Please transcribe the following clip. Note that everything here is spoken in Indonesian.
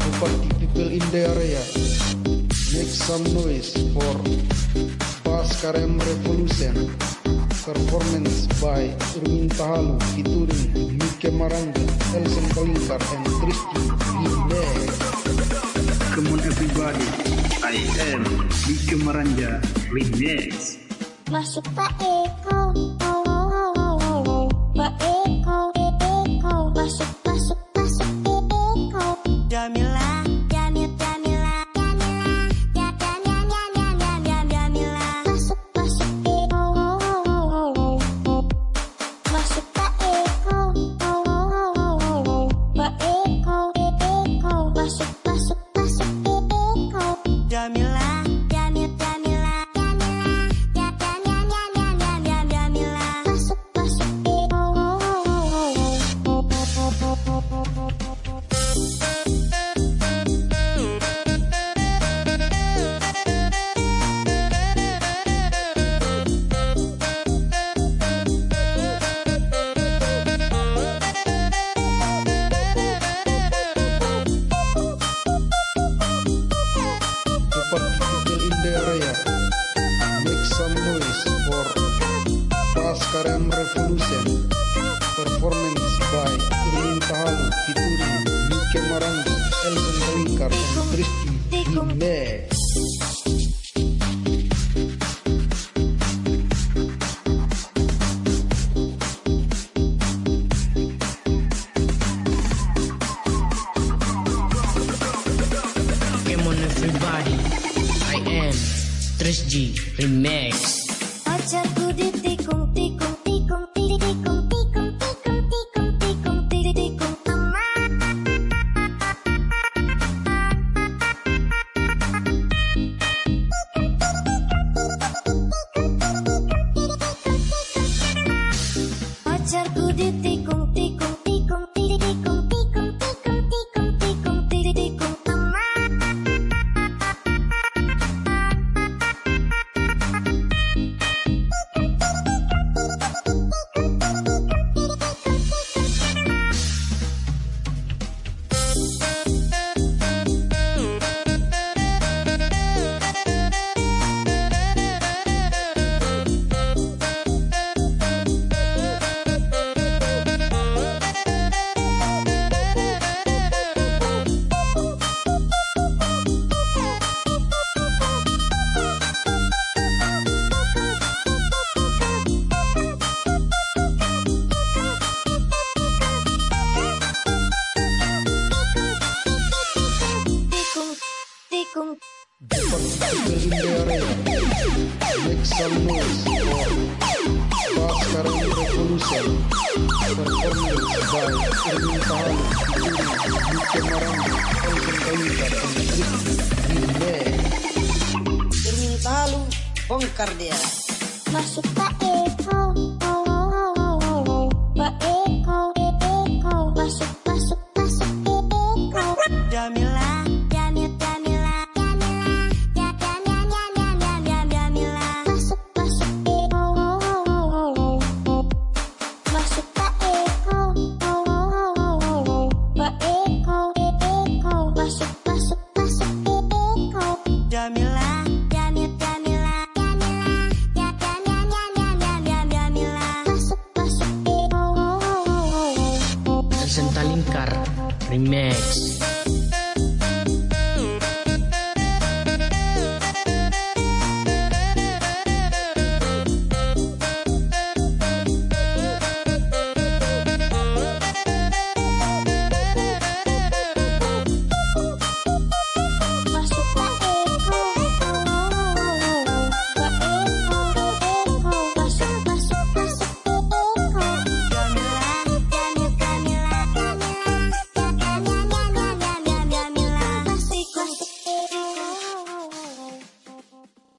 Bupati people in the area. Make some noise for Pascarem Revolution. Performance by Irwin Tahalu featuring Mike Maranga, Elsen Kalingkar and Tristy Remix Come on everybody, I am Mike Maranja Remix. Masuk Pak Eko Make some noise for Paskaram Revolution. Performance by Irmin Pahalu, Fituri, Mike Marangi, Elson Tawikar, and Christy D. May. everybody. FM g Remix Pacarku di some noise for Revolution performance by Irvin Tahali Yuri Yuke Marangi Elvin Kayuka bongkar dia. Masuk tak e. Remix.